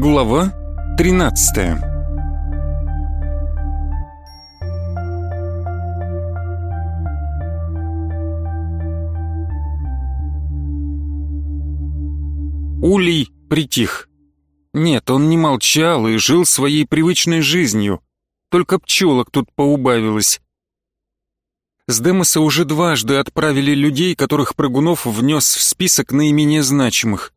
Глава 13 Улей притих. Нет, он не молчал и жил своей привычной жизнью. Только пчелок тут поубавилось. С Демоса уже дважды отправили людей, которых Прыгунов внес в список наименее значимых.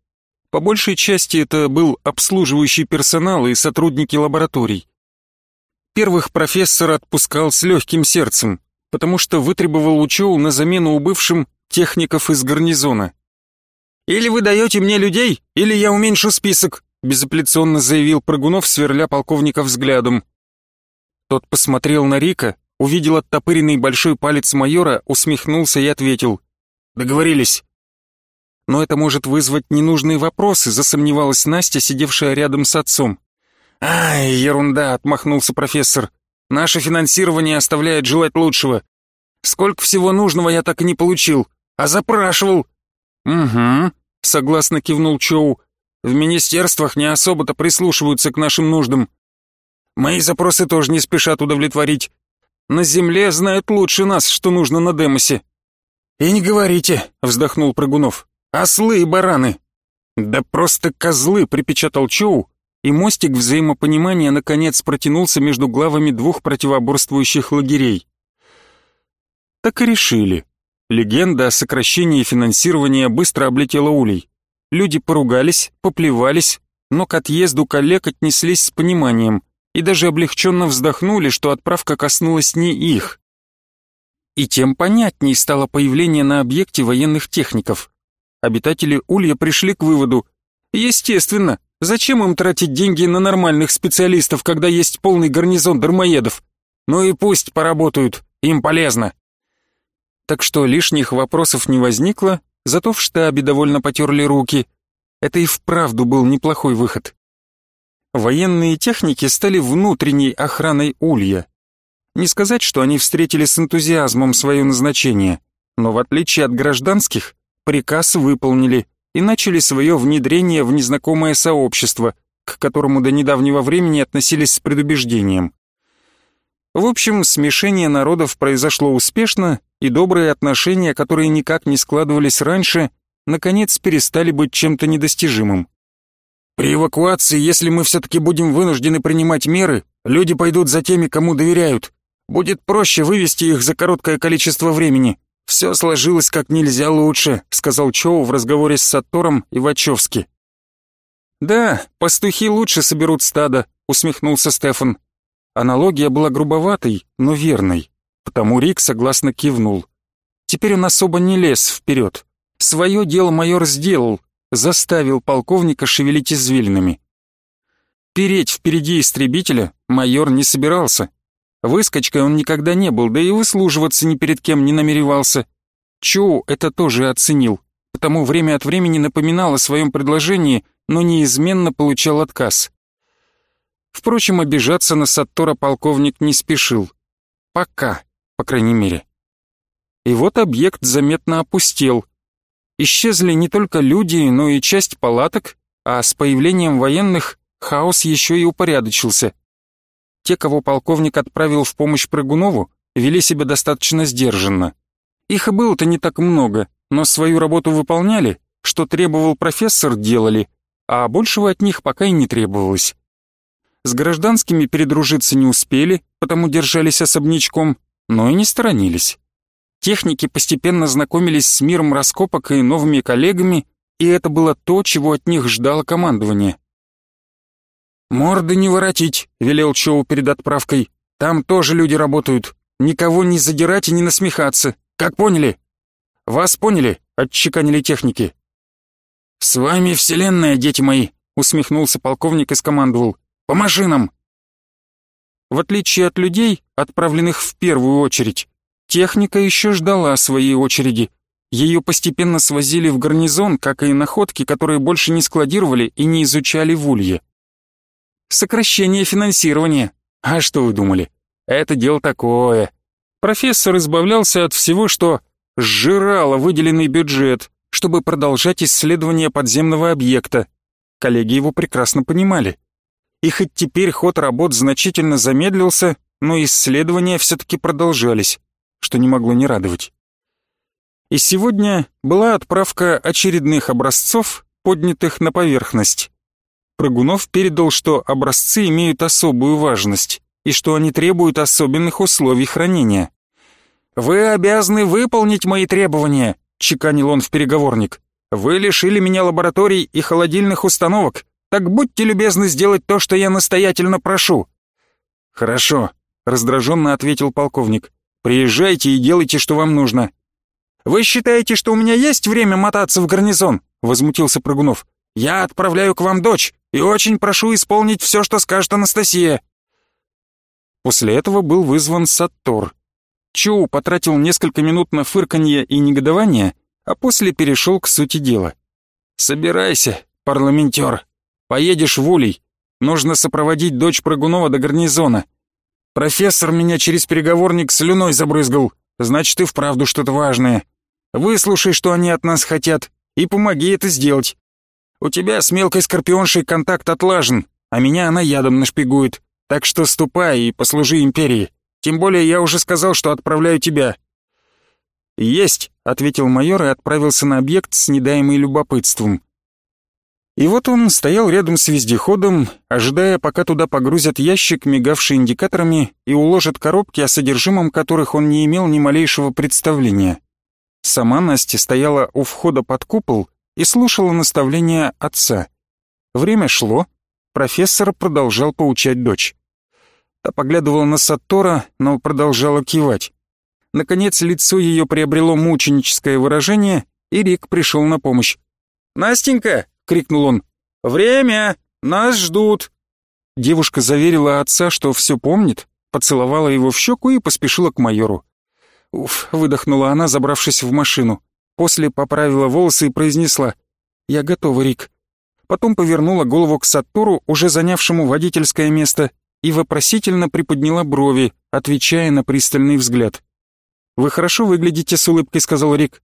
По большей части это был обслуживающий персонал и сотрудники лабораторий. Первых профессор отпускал с легким сердцем, потому что вытребовал учел на замену убывшим техников из гарнизона. «Или вы даете мне людей, или я уменьшу список», безапелляционно заявил Прыгунов, сверля полковника взглядом. Тот посмотрел на Рика, увидел оттопыренный большой палец майора, усмехнулся и ответил. «Договорились». Но это может вызвать ненужные вопросы, засомневалась Настя, сидевшая рядом с отцом. «Ай, ерунда», — отмахнулся профессор. «Наше финансирование оставляет желать лучшего. Сколько всего нужного я так и не получил, а запрашивал». «Угу», — согласно кивнул Чоу. «В министерствах не особо-то прислушиваются к нашим нуждам. Мои запросы тоже не спешат удовлетворить. На земле знают лучше нас, что нужно на Демосе». «И не говорите», — вздохнул Прыгунов. «Ослы и бараны». «Да просто козлы», — припечатал Чоу, и мостик взаимопонимания наконец протянулся между главами двух противоборствующих лагерей. Так и решили. Легенда о сокращении финансирования быстро облетела улей. Люди поругались, поплевались, но к отъезду коллег отнеслись с пониманием и даже облегченно вздохнули, что отправка коснулась не их. И тем понятней стало появление на объекте военных техников. Обитатели Улья пришли к выводу, естественно, зачем им тратить деньги на нормальных специалистов, когда есть полный гарнизон дармоедов? Ну и пусть поработают, им полезно. Так что лишних вопросов не возникло, зато в штабе довольно потерли руки. Это и вправду был неплохой выход военные техники стали внутренней охраной Улья. Не сказать, что они встретили с энтузиазмом свое назначение, но в отличие от гражданских, приказ выполнили и начали свое внедрение в незнакомое сообщество, к которому до недавнего времени относились с предубеждением. В общем, смешение народов произошло успешно, и добрые отношения, которые никак не складывались раньше, наконец перестали быть чем-то недостижимым. При эвакуации, если мы все-таки будем вынуждены принимать меры, люди пойдут за теми, кому доверяют. Будет проще вывести их за короткое количество времени. Все сложилось как нельзя лучше», — сказал Чоу в разговоре с Сатором и Вачовски. «Да, пастухи лучше соберут стадо», — усмехнулся Стефан. Аналогия была грубоватой, но верной, потому Рик согласно кивнул. Теперь он особо не лез вперед. Свое дело майор сделал, заставил полковника шевелить извилинами. Переть впереди истребителя майор не собирался. Выскочкой он никогда не был, да и выслуживаться ни перед кем не намеревался. Чоу это тоже оценил, потому время от времени напоминал о своем предложении, но неизменно получал отказ. Впрочем, обижаться на Саттора полковник не спешил. Пока, по крайней мере. И вот объект заметно опустел, Исчезли не только люди, но и часть палаток, а с появлением военных хаос еще и упорядочился. Те, кого полковник отправил в помощь Прыгунову, вели себя достаточно сдержанно. Их и было-то не так много, но свою работу выполняли, что требовал профессор, делали, а большего от них пока и не требовалось. С гражданскими передружиться не успели, потому держались особнячком, но и не сторонились. Техники постепенно знакомились с миром раскопок и новыми коллегами, и это было то, чего от них ждало командование. «Морды не воротить», — велел Чоу перед отправкой. «Там тоже люди работают. Никого не задирать и не насмехаться. Как поняли?» «Вас поняли?» — отчеканили техники. «С вами вселенная, дети мои», — усмехнулся полковник и скомандовал. «По машинам!» В отличие от людей, отправленных в первую очередь, Техника еще ждала своей очереди. Ее постепенно свозили в гарнизон, как и находки, которые больше не складировали и не изучали в улье. Сокращение финансирования. А что вы думали? Это дело такое. Профессор избавлялся от всего, что сжирало выделенный бюджет, чтобы продолжать исследование подземного объекта. коллеги его прекрасно понимали. И хоть теперь ход работ значительно замедлился, но исследования все-таки продолжались, что не могло не радовать. И сегодня была отправка очередных образцов, поднятых на поверхность. Прыгунов передал, что образцы имеют особую важность и что они требуют особенных условий хранения. «Вы обязаны выполнить мои требования», — чеканил он в переговорник. «Вы лишили меня лабораторий и холодильных установок, так будьте любезны сделать то, что я настоятельно прошу». «Хорошо», — раздраженно ответил полковник. «Приезжайте и делайте, что вам нужно». «Вы считаете, что у меня есть время мотаться в гарнизон?» — возмутился Прыгунов. «Я отправляю к вам дочь и очень прошу исполнить все, что скажет Анастасия». После этого был вызван Саттор. Чоу потратил несколько минут на фырканье и негодование, а после перешел к сути дела. «Собирайся, парламентер, поедешь в Улей. Нужно сопроводить дочь Прыгунова до гарнизона. Профессор меня через переговорник слюной забрызгал, значит и вправду что-то важное. Выслушай, что они от нас хотят, и помоги это сделать. У тебя с мелкой скорпионшей контакт отлажен, а меня она ядом нашпигует. Так что ступай и послужи империи. Тем более я уже сказал, что отправляю тебя». «Есть», — ответил майор и отправился на объект с недаемой любопытством. И вот он стоял рядом с вездеходом, ожидая, пока туда погрузят ящик, мигавший индикаторами, и уложат коробки, о содержимом которых он не имел ни малейшего представления. Сама Настя стояла у входа под купол и слушала наставления отца. Время шло, профессор продолжал поучать дочь. Та поглядывала на Сатора, но продолжала кивать. Наконец лицо ее приобрело мученическое выражение, и Рик пришел на помощь. «Настенька!» — крикнул он. «Время! Нас ждут!» Девушка заверила отца, что все помнит, поцеловала его в щеку и поспешила к майору. «Уф!» — выдохнула она, забравшись в машину. После поправила волосы и произнесла «Я готова, Рик». Потом повернула голову к Саттору, уже занявшему водительское место, и вопросительно приподняла брови, отвечая на пристальный взгляд. «Вы хорошо выглядите с улыбкой», — сказал Рик.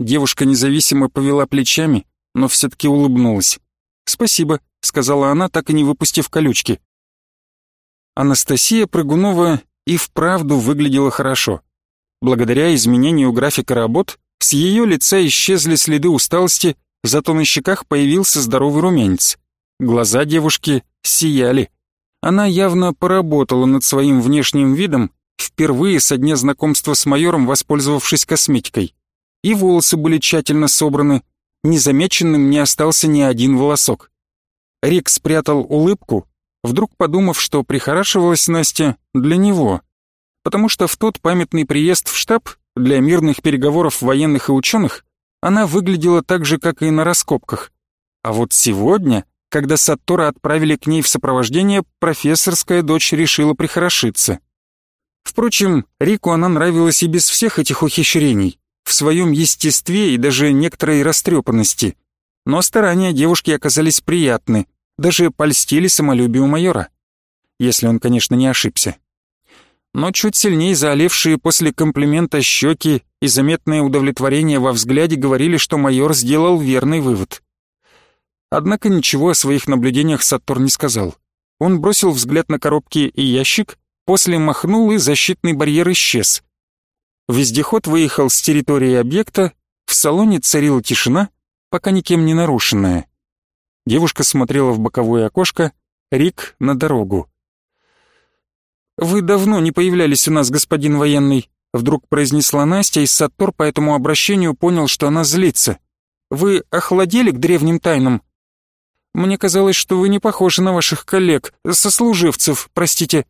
Девушка независимо повела плечами, но все-таки улыбнулась. «Спасибо», — сказала она, так и не выпустив колючки. Анастасия Прыгунова и вправду выглядела хорошо. Благодаря изменению графика работ с ее лица исчезли следы усталости, зато на щеках появился здоровый румянец. Глаза девушки сияли. Она явно поработала над своим внешним видом, впервые со дня знакомства с майором воспользовавшись косметикой. И волосы были тщательно собраны, незамеченным не остался ни один волосок. Рик спрятал улыбку, вдруг подумав, что прихорашивалась Настя для него, потому что в тот памятный приезд в штаб для мирных переговоров военных и ученых она выглядела так же, как и на раскопках. А вот сегодня когда Саттора отправили к ней в сопровождение, профессорская дочь решила прихорошиться. Впрочем, Рику она нравилась и без всех этих ухищрений, в своем естестве и даже некоторой растрепанности. Но старания девушки оказались приятны, даже польстили самолюбию майора. Если он, конечно, не ошибся. Но чуть сильнее заолевшие после комплимента щеки и заметное удовлетворение во взгляде говорили, что майор сделал верный вывод. Однако ничего о своих наблюдениях Саттор не сказал. Он бросил взгляд на коробки и ящик, после махнул и защитный барьер исчез. Вездеход выехал с территории объекта, в салоне царила тишина, пока никем не нарушенная. Девушка смотрела в боковое окошко, Рик на дорогу. «Вы давно не появлялись у нас, господин военный», вдруг произнесла Настя, и Саттор по этому обращению понял, что она злится. «Вы охладели к древним тайнам?» Мне казалось, что вы не похожи на ваших коллег, сослуживцев, простите,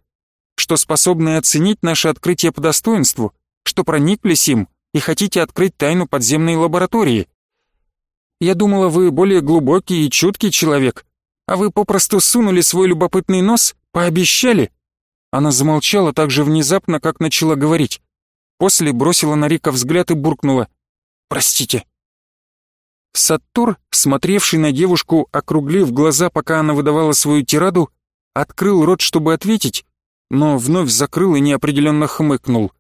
что способны оценить наше открытие по достоинству, что прониклись им и хотите открыть тайну подземной лаборатории. Я думала, вы более глубокий и чуткий человек, а вы попросту сунули свой любопытный нос, пообещали». Она замолчала так же внезапно, как начала говорить. После бросила на Рика взгляд и буркнула. «Простите». Саттор, смотревший на девушку, округлив глаза, пока она выдавала свою тираду, открыл рот, чтобы ответить, но вновь закрыл и неопределенно хмыкнул.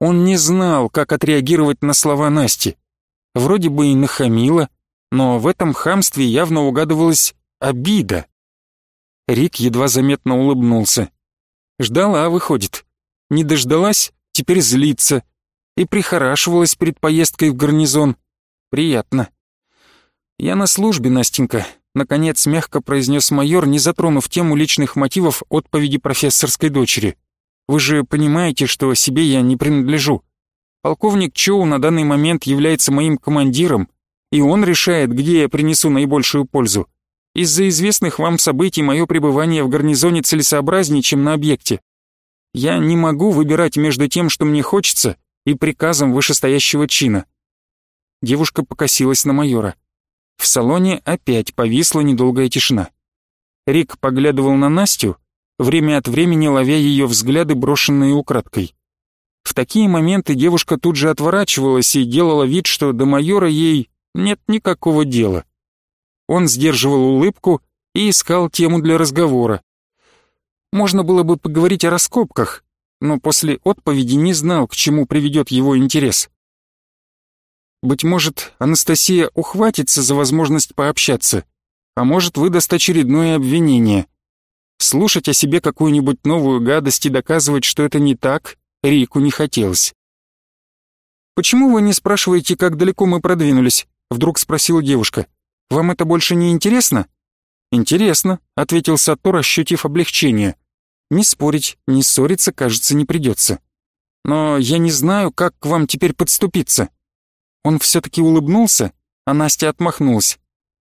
Он не знал, как отреагировать на слова Насти. Вроде бы и нахамила, но в этом хамстве явно угадывалась обида. Рик едва заметно улыбнулся. Ждала, выходит. Не дождалась, теперь злится. И прихорашивалась перед поездкой в гарнизон. Приятно. «Я на службе, Настенька», — наконец мягко произнес майор, не затронув тему личных мотивов отповеди профессорской дочери. «Вы же понимаете, что себе я не принадлежу. Полковник Чоу на данный момент является моим командиром, и он решает, где я принесу наибольшую пользу. Из-за известных вам событий мое пребывание в гарнизоне целесообразнее, чем на объекте. Я не могу выбирать между тем, что мне хочется, и приказом вышестоящего чина». Девушка покосилась на майора. В салоне опять повисла недолгая тишина. Рик поглядывал на Настю, время от времени ловя ее взгляды, брошенные украдкой. В такие моменты девушка тут же отворачивалась и делала вид, что до майора ей нет никакого дела. Он сдерживал улыбку и искал тему для разговора. Можно было бы поговорить о раскопках, но после отповеди не знал, к чему приведет его интерес. Быть может, Анастасия ухватится за возможность пообщаться, а может, выдаст очередное обвинение. Слушать о себе какую-нибудь новую гадость и доказывать, что это не так, Рику не хотелось. «Почему вы не спрашиваете, как далеко мы продвинулись?» — вдруг спросила девушка. «Вам это больше не интересно?» «Интересно», — ответил Сатор, ощутив облегчение. «Не спорить, не ссориться, кажется, не придется. Но я не знаю, как к вам теперь подступиться». Он все-таки улыбнулся, а Настя отмахнулась.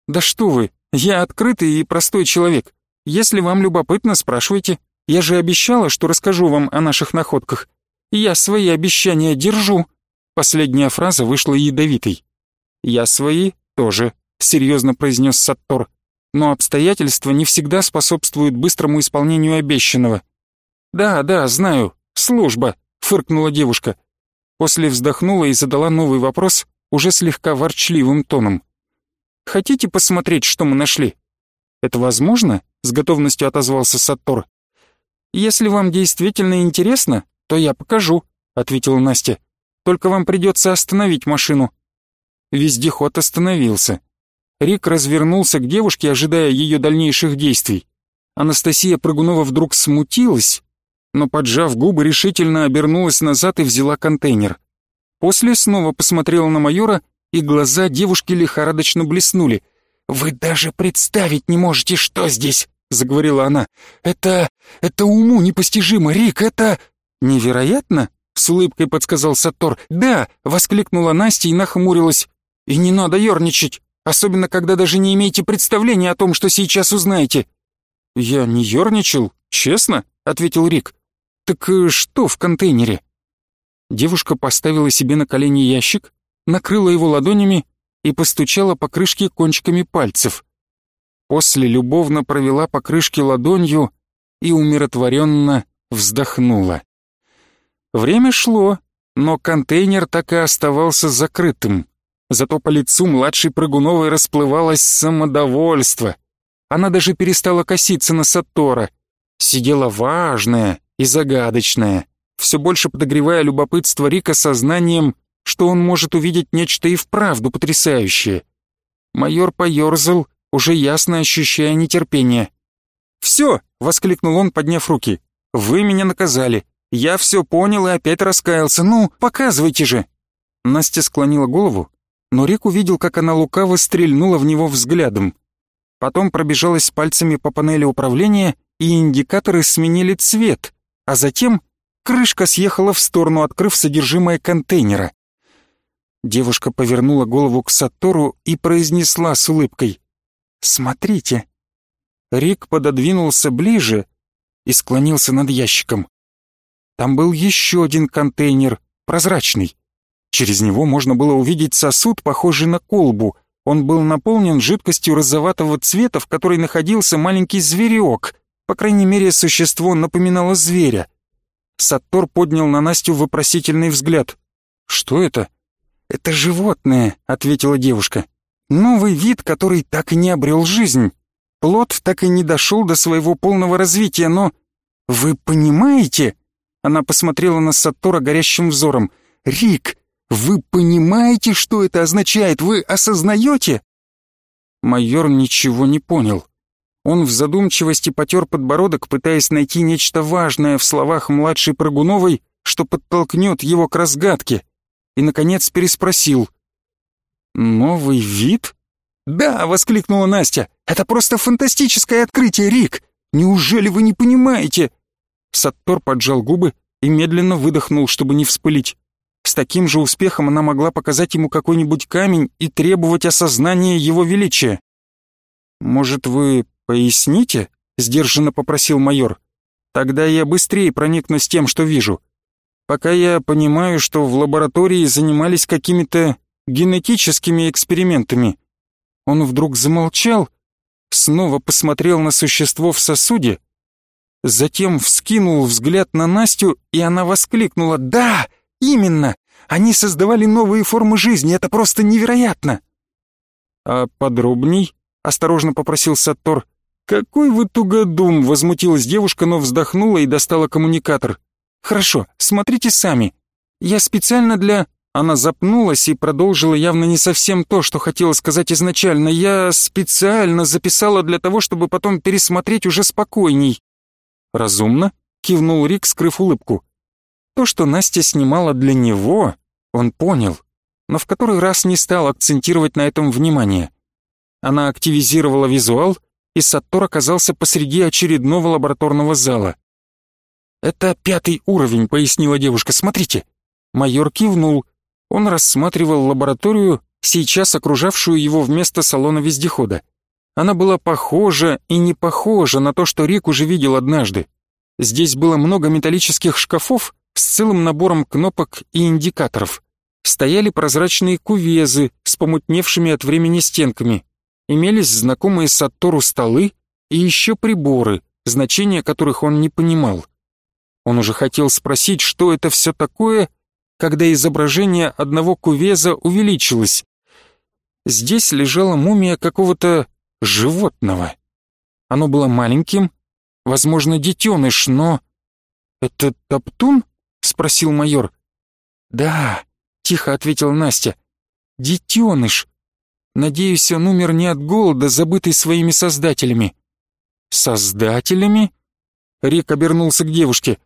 «Да что вы, я открытый и простой человек. Если вам любопытно, спрашивайте. Я же обещала, что расскажу вам о наших находках. Я свои обещания держу». Последняя фраза вышла ядовитой. «Я свои тоже», — серьезно произнес Саттор. «Но обстоятельства не всегда способствуют быстрому исполнению обещанного». «Да, да, знаю. Служба», — фыркнула девушка. После вздохнула и задала новый вопрос, уже слегка ворчливым тоном. «Хотите посмотреть, что мы нашли?» «Это возможно?» — с готовностью отозвался Саттор. «Если вам действительно интересно, то я покажу», — ответила Настя. «Только вам придется остановить машину». Вездеход остановился. Рик развернулся к девушке, ожидая ее дальнейших действий. Анастасия Прыгунова вдруг смутилась, но, поджав губы, решительно обернулась назад и взяла контейнер. После снова посмотрела на майора, и глаза девушки лихорадочно блеснули. «Вы даже представить не можете, что здесь!» — заговорила она. «Это... это уму непостижимо, Рик, это...» «Невероятно?» — с улыбкой подсказал Сатор. «Да!» — воскликнула Настя и нахмурилась. «И не надо ерничать, особенно когда даже не имеете представления о том, что сейчас узнаете». «Я не ерничал, честно?» — ответил Рик. «Так э, что в контейнере?» Девушка поставила себе на колени ящик, накрыла его ладонями и постучала по крышке кончиками пальцев. После любовно провела по крышке ладонью и умиротворенно вздохнула. Время шло, но контейнер так и оставался закрытым. Зато по лицу младшей Прыгуновой расплывалось самодовольство. Она даже перестала коситься на Сатора. Сидела важная, и загадочное, все больше подогревая любопытство Рика сознанием, что он может увидеть нечто и вправду потрясающее. Майор поерзал, уже ясно ощущая нетерпение. «Все!» — воскликнул он, подняв руки. «Вы меня наказали. Я все понял и опять раскаялся. Ну, показывайте же!» Настя склонила голову, но Рик увидел, как она лукаво стрельнула в него взглядом. Потом пробежалась пальцами по панели управления, и индикаторы сменили цвет, а затем крышка съехала в сторону, открыв содержимое контейнера. Девушка повернула голову к Сатору и произнесла с улыбкой «Смотрите». Рик пододвинулся ближе и склонился над ящиком. Там был еще один контейнер, прозрачный. Через него можно было увидеть сосуд, похожий на колбу. Он был наполнен жидкостью розоватого цвета, в которой находился маленький зверек. По крайней мере, существо напоминало зверя. Саттор поднял на Настю вопросительный взгляд. «Что это?» «Это животное», — ответила девушка. «Новый вид, который так и не обрел жизнь. Плод так и не дошел до своего полного развития, но... Вы понимаете?» Она посмотрела на Саттора горящим взором. «Рик, вы понимаете, что это означает? Вы осознаете?» Майор ничего не понял. Он в задумчивости потер подбородок, пытаясь найти нечто важное в словах младшей Прыгуновой, что подтолкнет его к разгадке, и, наконец, переспросил. «Новый вид?» «Да!» — воскликнула Настя. «Это просто фантастическое открытие, Рик! Неужели вы не понимаете?» Саттор поджал губы и медленно выдохнул, чтобы не вспылить. С таким же успехом она могла показать ему какой-нибудь камень и требовать осознания его величия. «Может, вы поясните?» — сдержанно попросил майор. «Тогда я быстрее проникну с тем, что вижу. Пока я понимаю, что в лаборатории занимались какими-то генетическими экспериментами». Он вдруг замолчал, снова посмотрел на существо в сосуде, затем вскинул взгляд на Настю, и она воскликнула «Да!» Именно! Они создавали новые формы жизни, это просто невероятно!» «А подробней?» — осторожно попросил Саттор. «Какой вы тугодум!» — возмутилась девушка, но вздохнула и достала коммуникатор. «Хорошо, смотрите сами. Я специально для...» Она запнулась и продолжила явно не совсем то, что хотела сказать изначально. «Я специально записала для того, чтобы потом пересмотреть уже спокойней». «Разумно?» — кивнул Рик, скрыв улыбку. То, что Настя снимала для него, он понял, но в который раз не стал акцентировать на этом внимание. Она активизировала визуал, и Саттор оказался посреди очередного лабораторного зала. «Это пятый уровень», — пояснила девушка, — «смотрите». Майор кивнул. Он рассматривал лабораторию, сейчас окружавшую его вместо салона вездехода. Она была похожа и не похожа на то, что Рик уже видел однажды. Здесь было много металлических шкафов, с целым набором кнопок и индикаторов. Стояли прозрачные кувезы с помутневшими от времени стенками. Имелись знакомые Саттору столы и еще приборы, значения которых он не понимал. Он уже хотел спросить, что это все такое, когда изображение одного кувеза увеличилось. Здесь лежала мумия какого-то животного. Оно было маленьким, возможно, детеныш, но... Это топтун? Спросил майор. «Да», — тихо ответила Настя. «Детеныш. Надеюсь, он умер не от голода, забытый своими создателями». «Создателями?» Рик обернулся к девушке.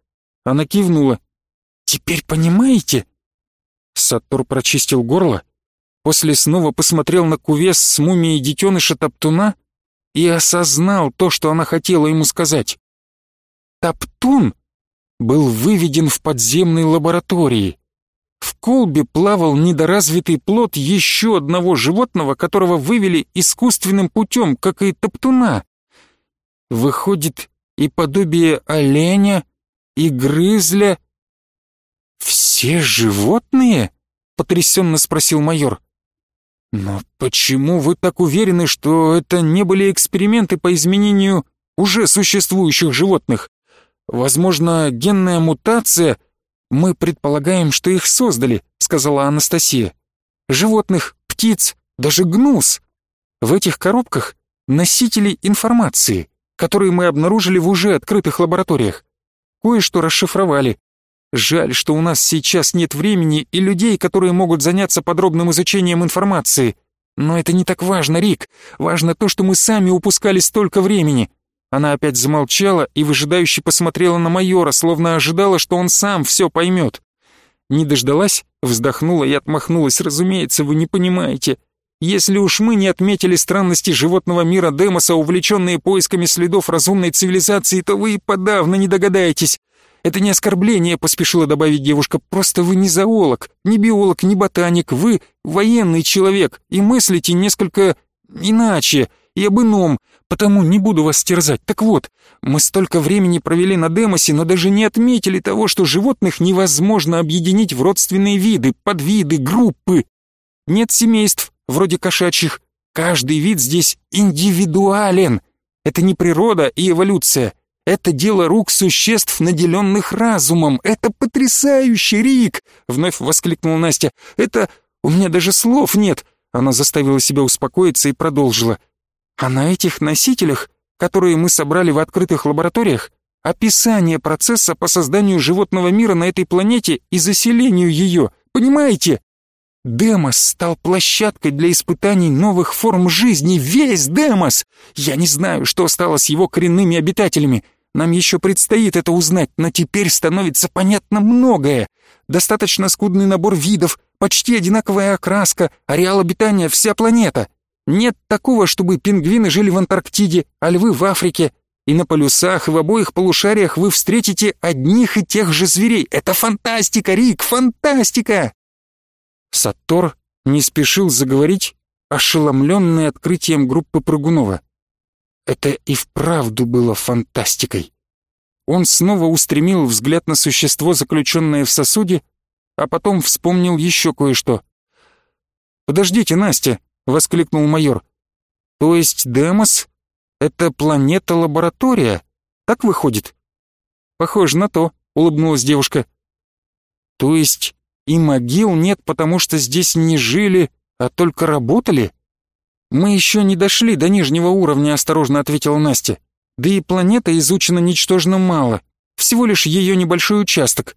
Она кивнула. «Теперь понимаете?» Сатур прочистил горло, после снова посмотрел на кувес с мумией детеныша Топтуна и осознал то, что она хотела ему сказать. «Топтун был выведен в подземной лаборатории. В колбе плавал недоразвитый плод еще одного животного, которого вывели искусственным путем, как и топтуна. Выходит, и подобие оленя, и грызля. «Все животные?» — потрясенно спросил майор. «Но почему вы так уверены, что это не были эксперименты по изменению уже существующих животных?» Возможно, генная мутация... Мы предполагаем, что их создали, сказала Анастасия. Животных, птиц, даже гнус. В этих коробках носители информации, которые мы обнаружили в уже открытых лабораториях. Кое-что расшифровали. Жаль, что у нас сейчас нет времени и людей, которые могут заняться подробным изучением информации. Но это не так важно, Рик. Важно то, что мы сами упускали столько времени. Она опять замолчала и выжидающе посмотрела на майора, словно ожидала, что он сам все поймет. Не дождалась, вздохнула и отмахнулась. «Разумеется, вы не понимаете. Если уж мы не отметили странности животного мира Демоса, увлеченные поисками следов разумной цивилизации, то вы и подавно не догадаетесь. Это не оскорбление, поспешила добавить девушка, просто вы не зоолог, не биолог, не ботаник, вы военный человек и мыслите несколько иначе и об ином, потому не буду вас терзать. Так вот, мы столько времени провели на Демосе, но даже не отметили того, что животных невозможно объединить в родственные виды, подвиды, группы. Нет семейств, вроде кошачьих. Каждый вид здесь индивидуален. Это не природа и эволюция. Это дело рук существ, наделенных разумом. Это потрясающе, Рик!» — вновь воскликнула Настя. «Это... У меня даже слов нет!» Она заставила себя успокоиться и продолжила. А на этих носителях, которые мы собрали в открытых лабораториях, описание процесса по созданию животного мира на этой планете и заселению ее, понимаете? Демос стал площадкой для испытаний новых форм жизни. Весь Демос! Я не знаю, что стало с его коренными обитателями. Нам еще предстоит это узнать, но теперь становится понятно многое. Достаточно скудный набор видов, почти одинаковая окраска, ареал обитания вся планета. Нет такого, чтобы пингвины жили в Антарктиде, а львы в Африке. И на полюсах, и в обоих полушариях вы встретите одних и тех же зверей. Это фантастика, Рик, фантастика! Саттор не спешил заговорить, ошеломленный открытием группы Прыгунова. Это и вправду было фантастикой. Он снова устремил взгляд на существо, заключенное в сосуде, а потом вспомнил еще кое-что. «Подождите, Настя!» — воскликнул майор. «То есть Демос — это планета-лаборатория? Так выходит?» «Похоже на то», — улыбнулась девушка. «То есть и могил нет, потому что здесь не жили, а только работали?» «Мы еще не дошли до нижнего уровня», — осторожно ответила Настя. «Да и планета изучена ничтожно мало, всего лишь ее небольшой участок.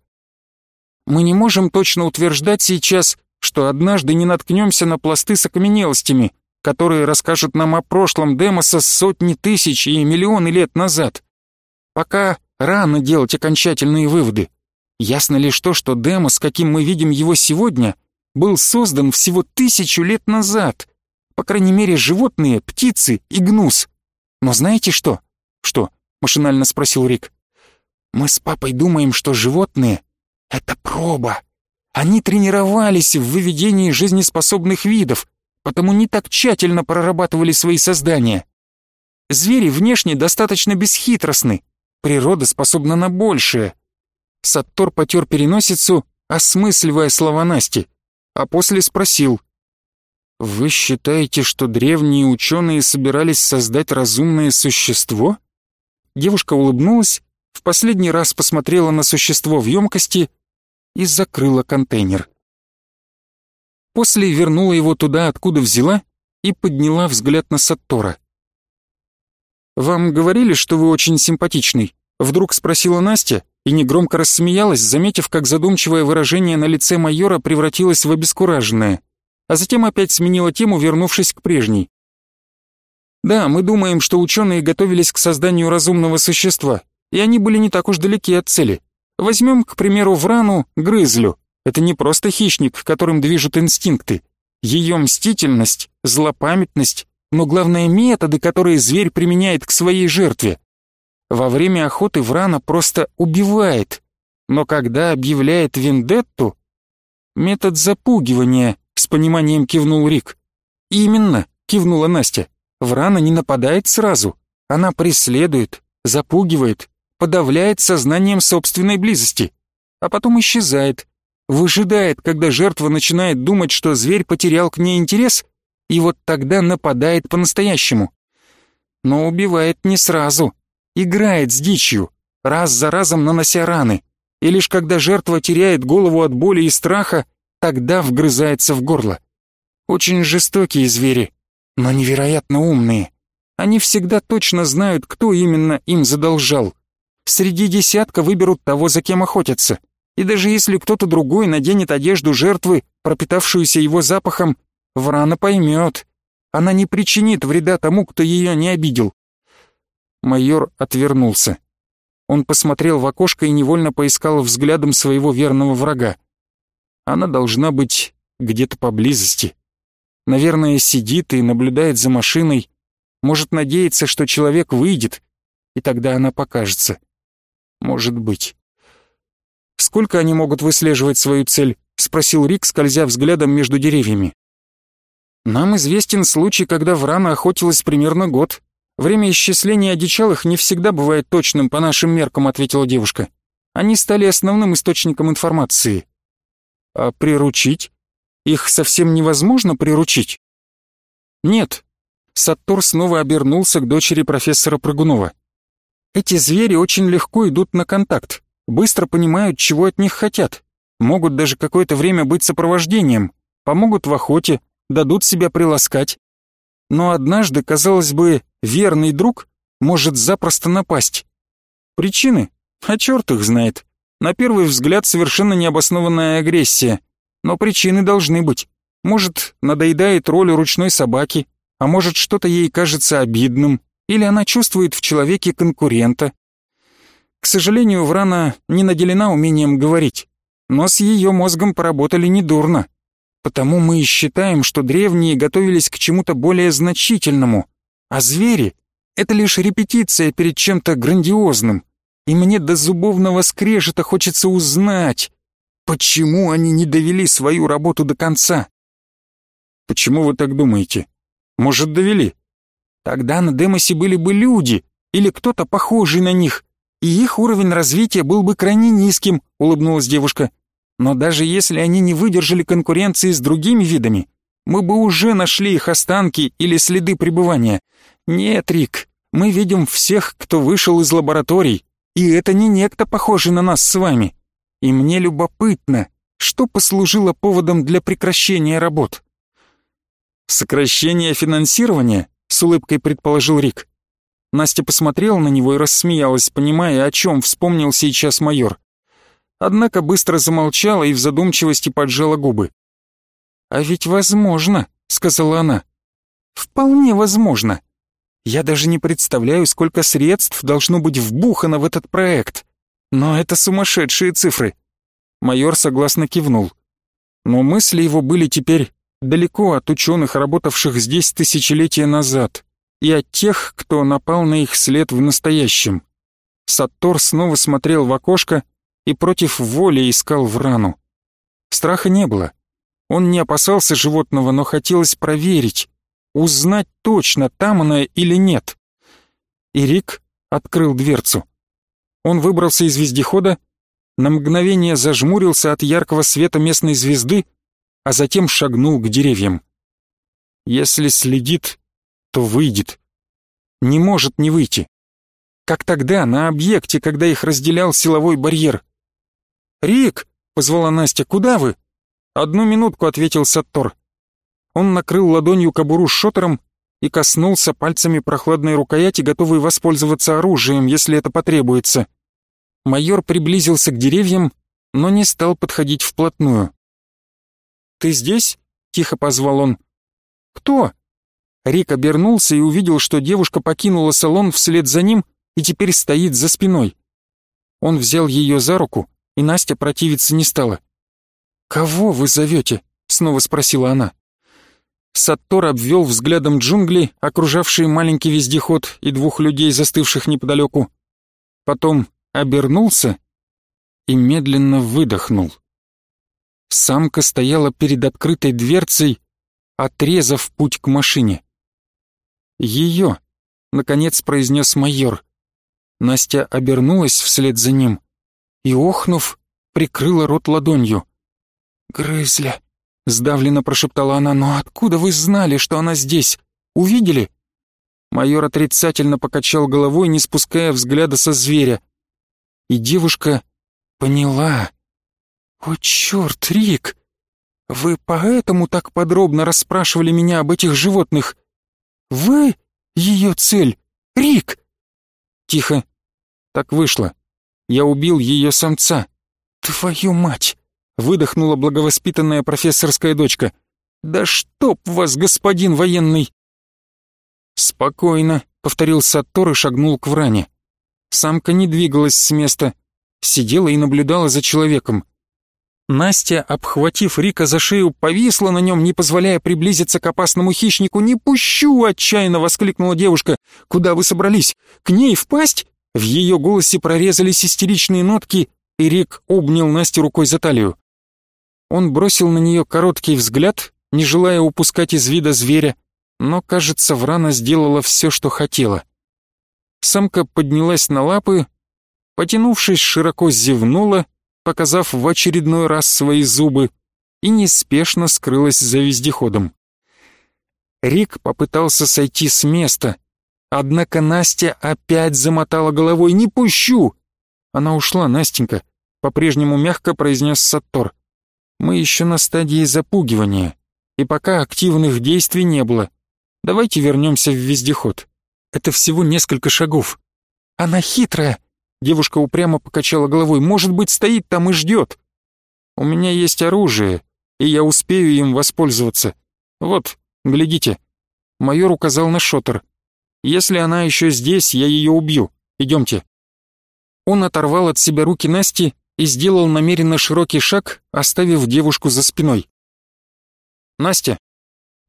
Мы не можем точно утверждать сейчас, что однажды не наткнемся на пласты с окаменелостями, которые расскажут нам о прошлом Демоса сотни тысяч и миллионы лет назад. Пока рано делать окончательные выводы. Ясно лишь то, что Демос, каким мы видим его сегодня, был создан всего тысячу лет назад, по крайней мере, животные, птицы и гнус. Но знаете что? Что? Машинально спросил Рик. Мы с папой думаем, что животные — это проба. Они тренировались в выведении жизнеспособных видов, потому не так тщательно прорабатывали свои создания. Звери внешне достаточно бесхитростны, природа способна на большее. Саттор потер переносицу, осмысливая слова Насти, а после спросил — «Вы считаете, что древние ученые собирались создать разумное существо?» Девушка улыбнулась, в последний раз посмотрела на существо в емкости и закрыла контейнер. После вернула его туда, откуда взяла, и подняла взгляд на Саттора. «Вам говорили, что вы очень симпатичный?» Вдруг спросила Настя и негромко рассмеялась, заметив, как задумчивое выражение на лице майора превратилось в обескураженное а затем опять сменила тему, вернувшись к прежней. Да, мы думаем, что ученые готовились к созданию разумного существа, и они были не так уж далеки от цели. Возьмем, к примеру, Врану, грызлю. Это не просто хищник, которым движут инстинкты. Ее мстительность, злопамятность, но главное методы, которые зверь применяет к своей жертве. Во время охоты Врана просто убивает, но когда объявляет вендетту, метод запугивания, с пониманием кивнул Рик. «Именно», — кивнула Настя. «Врана не нападает сразу. Она преследует, запугивает, подавляет сознанием собственной близости, а потом исчезает, выжидает, когда жертва начинает думать, что зверь потерял к ней интерес, и вот тогда нападает по-настоящему. Но убивает не сразу, играет с дичью, раз за разом нанося раны, и лишь когда жертва теряет голову от боли и страха, тогда вгрызается в горло. Очень жестокие звери, но невероятно умные. Они всегда точно знают, кто именно им задолжал. Среди десятка выберут того, за кем охотятся. И даже если кто-то другой наденет одежду жертвы, пропитавшуюся его запахом, Врана поймет. Она не причинит вреда тому, кто ее не обидел. Майор отвернулся. Он посмотрел в окошко и невольно поискал взглядом своего верного врага. Она должна быть где-то поблизости. Наверное, сидит и наблюдает за машиной, может надеяться, что человек выйдет, и тогда она покажется. Может быть. «Сколько они могут выслеживать свою цель?» — спросил Рик, скользя взглядом между деревьями. «Нам известен случай, когда Врана охотилась примерно год. Время исчисления одичалых не всегда бывает точным по нашим меркам», — ответила девушка. «Они стали основным источником информации. А приручить? Их совсем невозможно приручить? Нет. Саттор снова обернулся к дочери профессора Прыгунова. Эти звери очень легко идут на контакт, быстро понимают, чего от них хотят, могут даже какое-то время быть сопровождением, помогут в охоте, дадут себя приласкать. Но однажды, казалось бы, верный друг может запросто напасть. Причины? А черт их знает. На первый взгляд совершенно необоснованная агрессия, но причины должны быть. Может, надоедает роль ручной собаки, а может, что-то ей кажется обидным, или она чувствует в человеке конкурента. К сожалению, Врана не наделена умением говорить, но с ее мозгом поработали недурно. Потому мы и считаем, что древние готовились к чему-то более значительному, а звери — это лишь репетиция перед чем-то грандиозным. И мне до зубовного скрежета хочется узнать, почему они не довели свою работу до конца. Почему вы так думаете? Может, довели? Тогда на Демосе были бы люди или кто-то похожий на них, и их уровень развития был бы крайне низким, улыбнулась девушка. Но даже если они не выдержали конкуренции с другими видами, мы бы уже нашли их останки или следы пребывания. Нет, Рик, мы видим всех, кто вышел из лабораторий, и это не некто похожий на нас с вами. И мне любопытно, что послужило поводом для прекращения работ. Сокращение финансирования, с улыбкой предположил Рик. Настя посмотрела на него и рассмеялась, понимая, о чем вспомнил сейчас майор однако быстро замолчала и в задумчивости поджала губы. «А ведь возможно», — сказала она. «Вполне возможно. Я даже не представляю, сколько средств должно быть вбухано в этот проект. Но это сумасшедшие цифры». Майор согласно кивнул. Но мысли его были теперь далеко от ученых, работавших здесь тысячелетия назад, и от тех, кто напал на их след в настоящем. Саттор снова смотрел в окошко, и против воли искал Врану. Страха не было. Он не опасался животного, но хотелось проверить, узнать точно, там она или нет. И Рик открыл дверцу. Он выбрался из вездехода, на мгновение зажмурился от яркого света местной звезды, а затем шагнул к деревьям. Если следит, то выйдет. Не может не выйти. Как тогда, на объекте, когда их разделял силовой барьер. «Рик!» — позвала Настя. «Куда вы?» «Одну минутку», — ответил Саттор. Он накрыл ладонью кобуру с шотером и коснулся пальцами прохладной рукояти, готовый воспользоваться оружием, если это потребуется. Майор приблизился к деревьям, но не стал подходить вплотную. «Ты здесь?» — тихо позвал он. «Кто?» Рик обернулся и увидел, что девушка покинула салон вслед за ним и теперь стоит за спиной. Он взял ее за руку и Настя противиться не стала. «Кого вы зовете?» — снова спросила она. Саттор обвел взглядом джунгли, окружавшие маленький вездеход и двух людей, застывших неподалеку. Потом обернулся и медленно выдохнул. Самка стояла перед открытой дверцей, отрезав путь к машине. «Ее», — наконец произнес майор. Настя обернулась вслед за ним и, охнув, прикрыла рот ладонью. «Грызля», — сдавленно прошептала она, — «но откуда вы знали, что она здесь? Увидели?» Майор отрицательно покачал головой, не спуская взгляда со зверя. И девушка поняла. «О, черт, Рик! Вы поэтому так подробно расспрашивали меня об этих животных? Вы ее цель, Рик!» «Тихо. Так вышло. Я убил ее самца». «Твою мать!» — выдохнула благовоспитанная профессорская дочка. «Да чтоб вас, господин военный!» «Спокойно», — повторил Саттор и шагнул к Вране. Самка не двигалась с места, сидела и наблюдала за человеком. Настя, обхватив Рика за шею, повисла на нем, не позволяя приблизиться к опасному хищнику. «Не пущу!» — отчаянно воскликнула девушка. «Куда вы собрались? К ней впасть?» В ее голосе прорезались истеричные нотки, и Рик обнял Настю рукой за талию. Он бросил на нее короткий взгляд, не желая упускать из вида зверя, но, кажется, Врана сделала все, что хотела. Самка поднялась на лапы, потянувшись, широко зевнула, показав в очередной раз свои зубы, и неспешно скрылась за вездеходом. Рик попытался сойти с места, Однако Настя опять замотала головой «Не пущу!» Она ушла, Настенька, по-прежнему мягко произнес Саттор. Мы еще на стадии запугивания, и пока активных действий не было. Давайте вернемся в вездеход. Это всего несколько шагов. Она хитрая. Девушка упрямо покачала головой. Может быть, стоит там и ждет. У меня есть оружие, и я успею им воспользоваться. Вот, глядите». Майор указал на шотер. «Если она еще здесь, я ее убью. Идемте». Он оторвал от себя руки Насти и сделал намеренно широкий шаг, оставив девушку за спиной. «Настя!»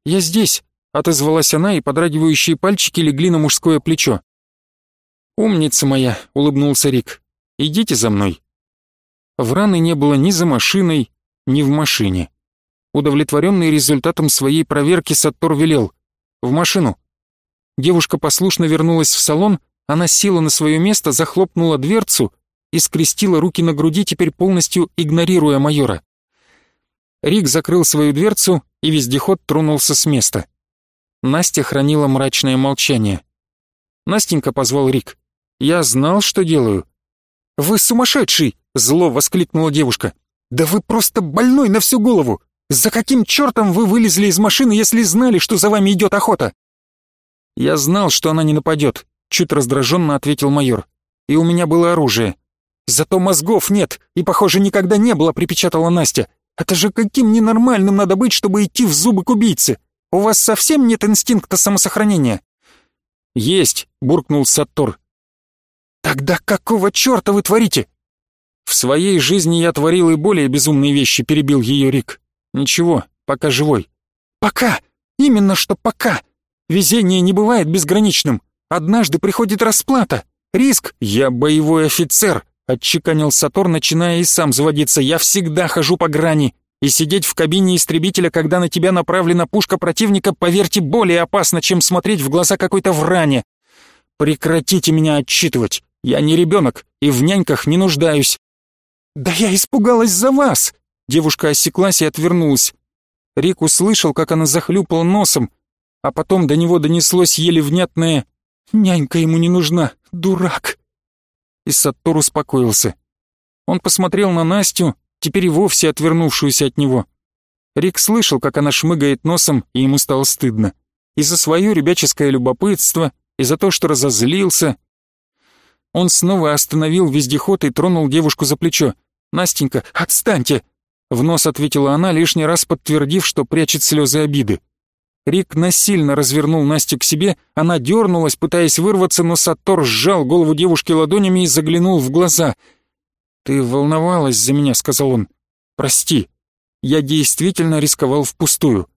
«Я здесь!» — отозвалась она, и подрагивающие пальчики легли на мужское плечо. «Умница моя!» — улыбнулся Рик. «Идите за мной». Враны не было ни за машиной, ни в машине. Удовлетворенный результатом своей проверки, Саттор велел. «В машину». Девушка послушно вернулась в салон, она села на свое место, захлопнула дверцу и скрестила руки на груди, теперь полностью игнорируя майора. Рик закрыл свою дверцу, и вездеход тронулся с места. Настя хранила мрачное молчание. «Настенька», — позвал Рик, — «я знал, что делаю». «Вы сумасшедший!» — зло воскликнула девушка. «Да вы просто больной на всю голову! За каким чертом вы вылезли из машины, если знали, что за вами идет охота?» «Я знал, что она не нападет», — чуть раздраженно ответил майор. «И у меня было оружие». «Зато мозгов нет, и, похоже, никогда не было», — припечатала Настя. «Это же каким ненормальным надо быть, чтобы идти в зубы к убийце? У вас совсем нет инстинкта самосохранения?» «Есть», — буркнул Саттор. «Тогда какого черта вы творите?» «В своей жизни я творил и более безумные вещи», — перебил ее Рик. «Ничего, пока живой». «Пока! Именно что пока! Везение не бывает безграничным. Однажды приходит расплата. Риск. Я боевой офицер», — отчеканил Сатор, начиная и сам заводиться. «Я всегда хожу по грани. И сидеть в кабине истребителя, когда на тебя направлена пушка противника, поверьте, более опасно, чем смотреть в глаза какой-то вране. Прекратите меня отчитывать. Я не ребенок и в няньках не нуждаюсь». «Да я испугалась за вас!» Девушка осеклась и отвернулась. Рик услышал, как она захлюпала носом, а потом до него донеслось еле внятное «Нянька ему не нужна, дурак!» И Саттор успокоился. Он посмотрел на Настю, теперь и вовсе отвернувшуюся от него. Рик слышал, как она шмыгает носом, и ему стало стыдно. И за свое ребяческое любопытство, и за то, что разозлился, он снова остановил вездеход и тронул девушку за плечо. «Настенька, отстаньте!» В нос ответила она, лишний раз подтвердив, что прячет слезы обиды. Рик насильно развернул Настю к себе, она дернулась, пытаясь вырваться, но Саттор сжал голову девушки ладонями и заглянул в глаза. «Ты волновалась за меня», — сказал он. «Прости, я действительно рисковал впустую.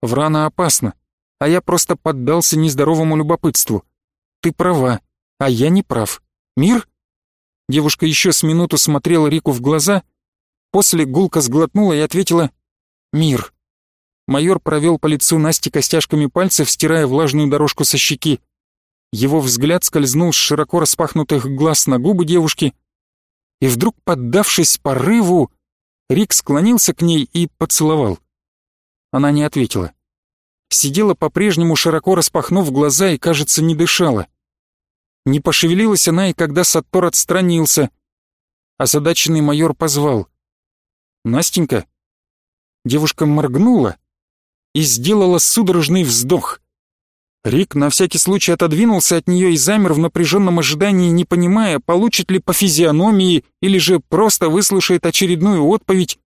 Врана опасна, а я просто поддался нездоровому любопытству. Ты права, а я не прав. Мир?» Девушка еще с минуту смотрела Рику в глаза, после гулко сглотнула и ответила «Мир». Майор провел по лицу Насти костяшками пальцев, стирая влажную дорожку со щеки. Его взгляд скользнул с широко распахнутых глаз на губы девушки, и вдруг, поддавшись порыву, Рик склонился к ней и поцеловал. Она не ответила. Сидела по-прежнему, широко распахнув глаза и, кажется, не дышала. Не пошевелилась она, и когда Саттор отстранился, озадаченный майор позвал. «Настенька?» Девушка моргнула и сделала судорожный вздох. Рик на всякий случай отодвинулся от нее и замер в напряженном ожидании, не понимая, получит ли по физиономии или же просто выслушает очередную отповедь.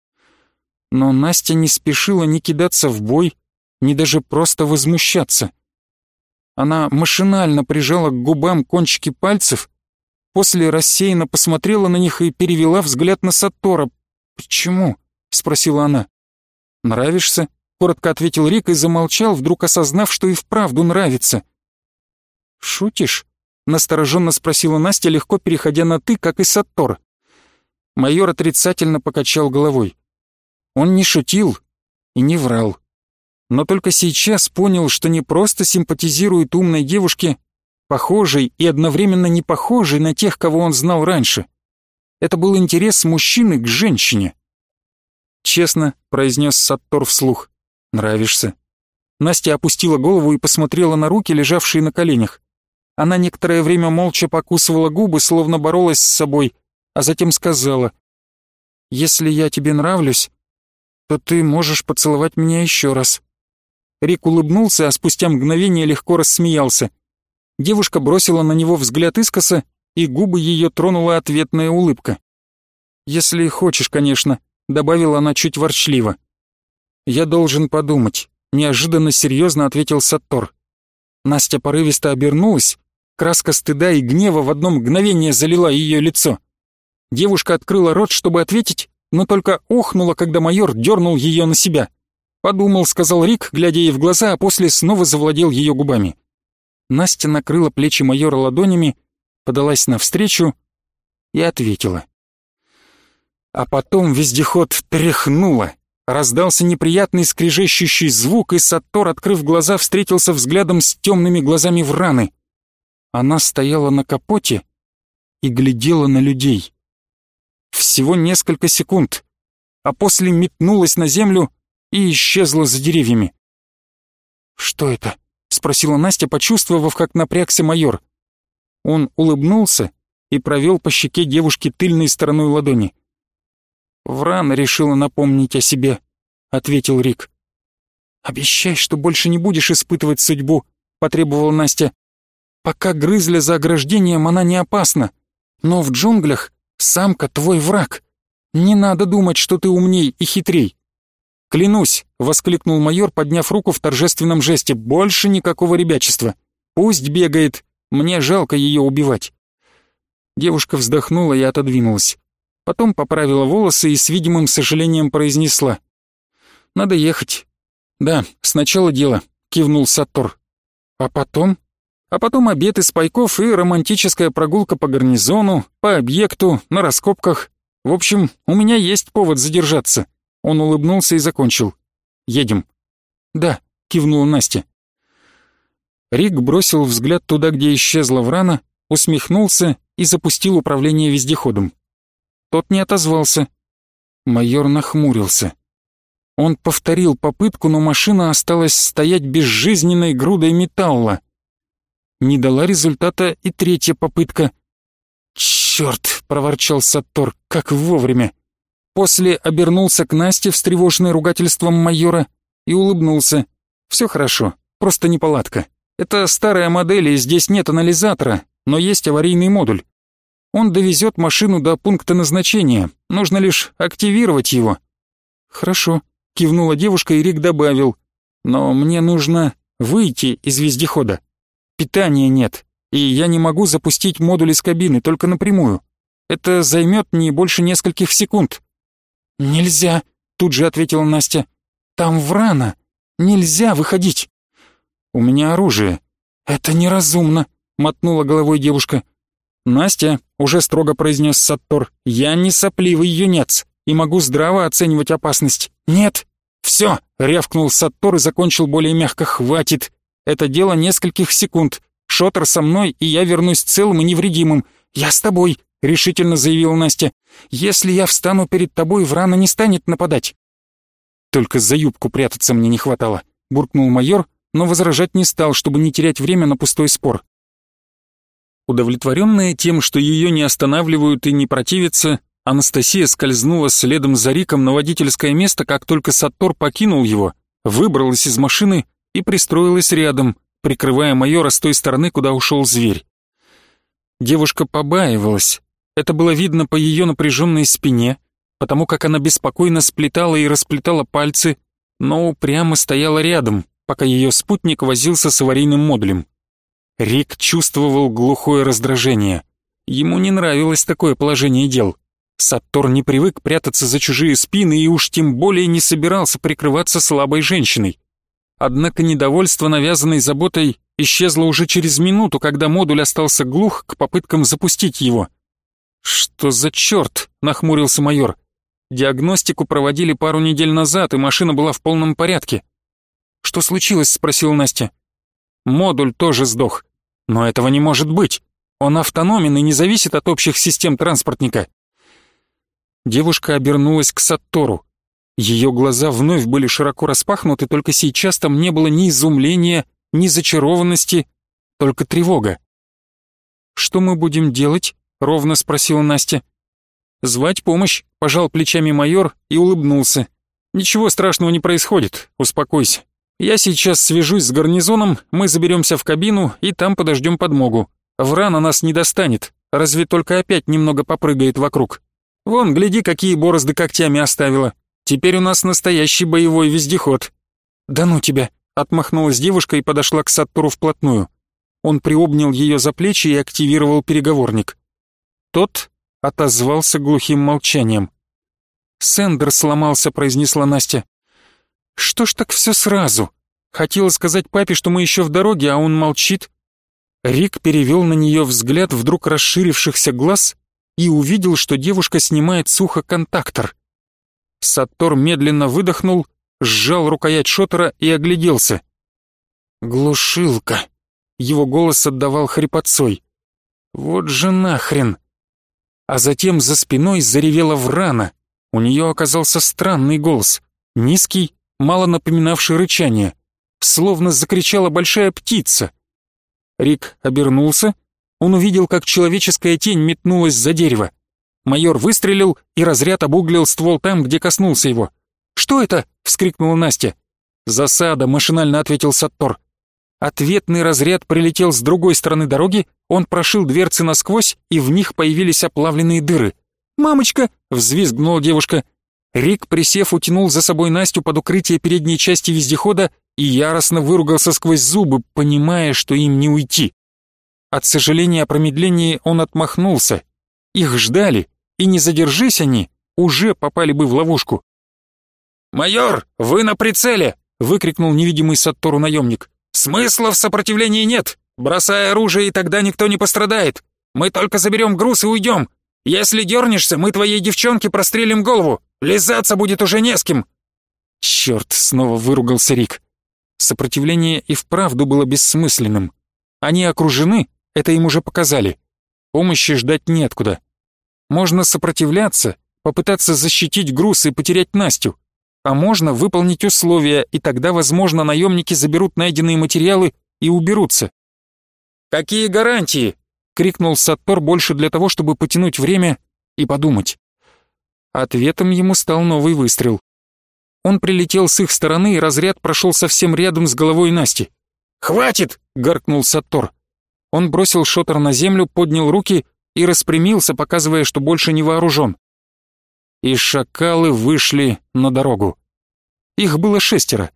Но Настя не спешила ни кидаться в бой, ни даже просто возмущаться. Она машинально прижала к губам кончики пальцев, после рассеянно посмотрела на них и перевела взгляд на Сатора. «Почему?» — спросила она. «Нравишься?» — коротко ответил Рик и замолчал, вдруг осознав, что и вправду нравится. «Шутишь?» — настороженно спросила Настя, легко переходя на «ты», как и Саттор. Майор отрицательно покачал головой. Он не шутил и не врал но только сейчас понял, что не просто симпатизирует умной девушке, похожей и одновременно не похожей на тех, кого он знал раньше. Это был интерес мужчины к женщине. «Честно», — произнес Саттор вслух, — «нравишься». Настя опустила голову и посмотрела на руки, лежавшие на коленях. Она некоторое время молча покусывала губы, словно боролась с собой, а затем сказала, «Если я тебе нравлюсь, то ты можешь поцеловать меня еще раз». Рик улыбнулся, а спустя мгновение легко рассмеялся. Девушка бросила на него взгляд искоса, и губы ее тронула ответная улыбка. «Если хочешь, конечно», — добавила она чуть ворчливо. «Я должен подумать», — неожиданно серьезно ответил Саттор. Настя порывисто обернулась, краска стыда и гнева в одно мгновение залила ее лицо. Девушка открыла рот, чтобы ответить, но только охнула, когда майор дернул ее на себя. «Подумал», — сказал Рик, глядя ей в глаза, а после снова завладел ее губами. Настя накрыла плечи майора ладонями, подалась навстречу и ответила. А потом вездеход тряхнуло. Раздался неприятный скрежещущий звук, и Саттор, открыв глаза, встретился взглядом с темными глазами Враны. Она стояла на капоте и глядела на людей. Всего несколько секунд, а после метнулась на землю и исчезла за деревьями. «Что это?» — спросила Настя, почувствовав, как напрягся майор. Он улыбнулся и провел по щеке девушки тыльной стороной ладони. «Вран решила напомнить о себе», — ответил Рик. «Обещай, что больше не будешь испытывать судьбу», — потребовала Настя. «Пока грызля за ограждением, она не опасна, но в джунглях самка твой враг. Не надо думать, что ты умней и хитрей. «Клянусь!» — воскликнул майор, подняв руку в торжественном жесте. «Больше никакого ребячества! Пусть бегает! Мне жалко ее убивать!» Девушка вздохнула и отодвинулась. Потом поправила волосы и с видимым сожалением произнесла. «Надо ехать». «Да, сначала дело», — кивнул Саттор. «А потом?» «А потом обед из пайков и романтическая прогулка по гарнизону, по объекту, на раскопках. В общем, у меня есть повод задержаться». Он улыбнулся и закончил. «Едем». «Да», — кивнула Настя. Рик бросил взгляд туда, где исчезла Врана, усмехнулся и запустил управление вездеходом. Тот не отозвался. Майор нахмурился. Он повторил попытку, но машина осталась стоять безжизненной грудой металла. Не дала результата и третья попытка. «Чёрт!» — проворчал Саттор, — «как вовремя!» После обернулся к Насте, встревоженной ругательством майора, и улыбнулся. «Все хорошо, просто неполадка. Это старая модель, и здесь нет анализатора, но есть аварийный модуль. Он довезет машину до пункта назначения, нужно лишь активировать его». «Хорошо», — кивнула девушка, и Рик добавил. «Но мне нужно выйти из вездехода. Питания нет, и я не могу запустить модуль из кабины, только напрямую. Это займет не больше нескольких секунд». «Нельзя», — тут же ответила Настя. «Там врана. Нельзя выходить». «У меня оружие». «Это неразумно», — мотнула головой девушка. «Настя», — уже строго произнес Саттор, — «я не сопливый юнец и могу здраво оценивать опасность». «Нет». «Все», — рявкнул Саттор и закончил более мягко. «Хватит. Это дело нескольких секунд. Шотер со мной, и я вернусь целым и невредимым. Я с тобой. — решительно заявила Настя. «Если я встану перед тобой, Врана не станет нападать». «Только за юбку прятаться мне не хватало», — буркнул майор, но возражать не стал, чтобы не терять время на пустой спор. Удовлетворенная тем, что ее не останавливают и не противятся, Анастасия скользнула следом за Риком на водительское место, как только Саттор покинул его, выбралась из машины и пристроилась рядом, прикрывая майора с той стороны, куда ушел зверь. Девушка побаивалась, это было видно по ее напряженной спине, потому как она беспокойно сплетала и расплетала пальцы, но упрямо стояла рядом, пока ее спутник возился с аварийным модулем. Рик чувствовал глухое раздражение. Ему не нравилось такое положение дел. Саттор не привык прятаться за чужие спины и уж тем более не собирался прикрываться слабой женщиной. Однако недовольство навязанной заботой исчезло уже через минуту, когда модуль остался глух к попыткам запустить его. «Что за черт?» — нахмурился майор. «Диагностику проводили пару недель назад, и машина была в полном порядке». «Что случилось?» — спросила Настя. «Модуль тоже сдох. Но этого не может быть. Он автономен и не зависит от общих систем транспортника». Девушка обернулась к Саттору. Ее глаза вновь были широко распахнуты, только сейчас там не было ни изумления, ни зачарованности, только тревога. «Что мы будем делать?» — ровно спросила Настя. «Звать помощь», — пожал плечами майор и улыбнулся. «Ничего страшного не происходит, успокойся. Я сейчас свяжусь с гарнизоном, мы заберемся в кабину и там подождем подмогу. Врана нас не достанет, разве только опять немного попрыгает вокруг. Вон, гляди, какие борозды когтями оставила. Теперь у нас настоящий боевой вездеход». «Да ну тебя!» — отмахнулась девушка и подошла к Саттору вплотную. Он приобнял ее за плечи и активировал переговорник. Тот отозвался глухим молчанием. «Сендер сломался», — произнесла Настя. «Что ж так все сразу? Хотела сказать папе, что мы еще в дороге, а он молчит». Рик перевел на нее взгляд вдруг расширившихся глаз и увидел, что девушка снимает сухо контактор. Саттор медленно выдохнул, сжал рукоять шотера и огляделся. «Глушилка!» Его голос отдавал хрипотцой. «Вот же нахрен!» А затем за спиной заревела Врана. У нее оказался странный голос, низкий, мало напоминавший рычание, словно закричала большая птица. Рик обернулся, он увидел, как человеческая тень метнулась за дерево. Майор выстрелил, и разряд обуглил ствол там, где коснулся его. «Что это?» — вскрикнула Настя. «Засада», — машинально ответил Саттор. Ответный разряд прилетел с другой стороны дороги, он прошил дверцы насквозь, и в них появились оплавленные дыры. «Мамочка!» — взвизгнула девушка. Рик, присев, утянул за собой Настю под укрытие передней части вездехода и яростно выругался сквозь зубы, понимая, что им не уйти. От сожаления о промедлении он отмахнулся. Их ждали, и не задержись они, уже попали бы в ловушку. «Майор, вы на прицеле!» — выкрикнул невидимый Саттору наемник. «Смысла в сопротивлении нет! Бросай оружие, и тогда никто не пострадает! Мы только заберем груз и уйдем! Если дернешься, мы твоей девчонке прострелим голову. Лизаться будет уже не с кем. Черт, снова выругался Рик. Сопротивление и вправду было бессмысленным. Они окружены, это им уже показали. Помощи ждать неоткуда. Можно сопротивляться, попытаться защитить груз и потерять Настю. А можно выполнить условия, и тогда, возможно, наемники заберут найденные материалы и уберутся. «Какие гарантии?» крикнул Саттор больше для того, чтобы потянуть время и подумать. Ответом ему стал новый выстрел. Он прилетел с их стороны, и разряд прошел совсем рядом с головой Насти. «Хватит!» — гаркнул Саттор. Он бросил шотер на землю, поднял руки и распрямился, показывая, что больше не вооружен. И шакалы вышли на дорогу. Их было шестеро.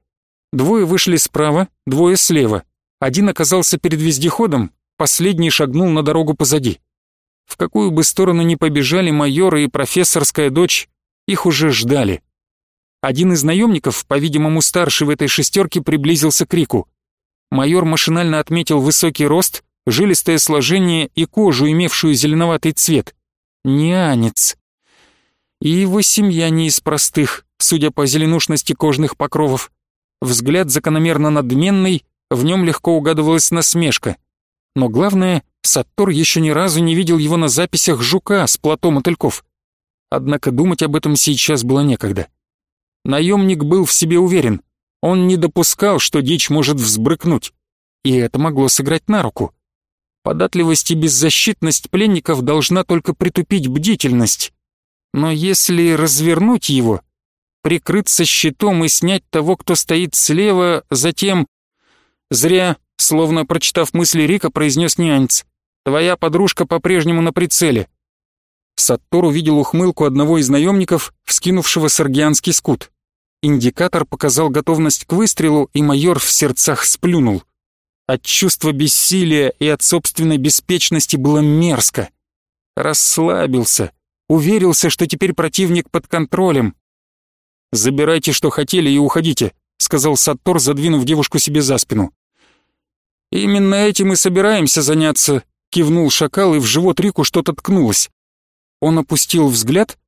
Двое вышли справа, двое слева. Один оказался перед вездеходом, последний шагнул на дорогу позади. В какую бы сторону ни побежали майоры и профессорская дочь, их уже ждали. Один из наемников, по-видимому старший в этой шестерке, приблизился к Рику. Майор машинально отметил высокий рост, жилистое сложение и кожу, имевшую зеленоватый цвет. Нянец. И его семья не из простых, судя по зеленушности кожных покровов. Взгляд закономерно надменный, в нем легко угадывалась насмешка — но главное, Саттор еще ни разу не видел его на записях жука с плато мотыльков. Однако думать об этом сейчас было некогда. Наемник был в себе уверен. Он не допускал, что дичь может взбрыкнуть. И это могло сыграть на руку. Податливость и беззащитность пленников должна только притупить бдительность. Но если развернуть его, прикрыться щитом и снять того, кто стоит слева, затем... Зря, Словно прочитав мысли Рика, произнес нянец. «Твоя подружка по-прежнему на прицеле». Саттор увидел ухмылку одного из наемников, вскинувшего саргианский скут. Индикатор показал готовность к выстрелу, и майор в сердцах сплюнул. От чувства бессилия и от собственной беспечности было мерзко. Расслабился, уверился, что теперь противник под контролем. «Забирайте, что хотели, и уходите», — сказал Саттор, задвинув девушку себе за спину. «Именно этим и собираемся заняться», — кивнул шакал, и в живот Рику что-то ткнулось. Он опустил взгляд,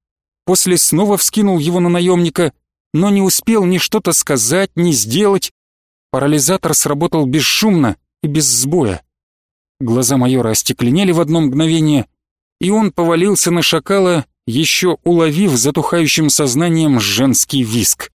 после снова вскинул его на наемника, но не успел ни что-то сказать, ни сделать. Парализатор сработал бесшумно и без сбоя. Глаза майора остекленели в одно мгновение, и он повалился на шакала, еще уловив затухающим сознанием женский виск.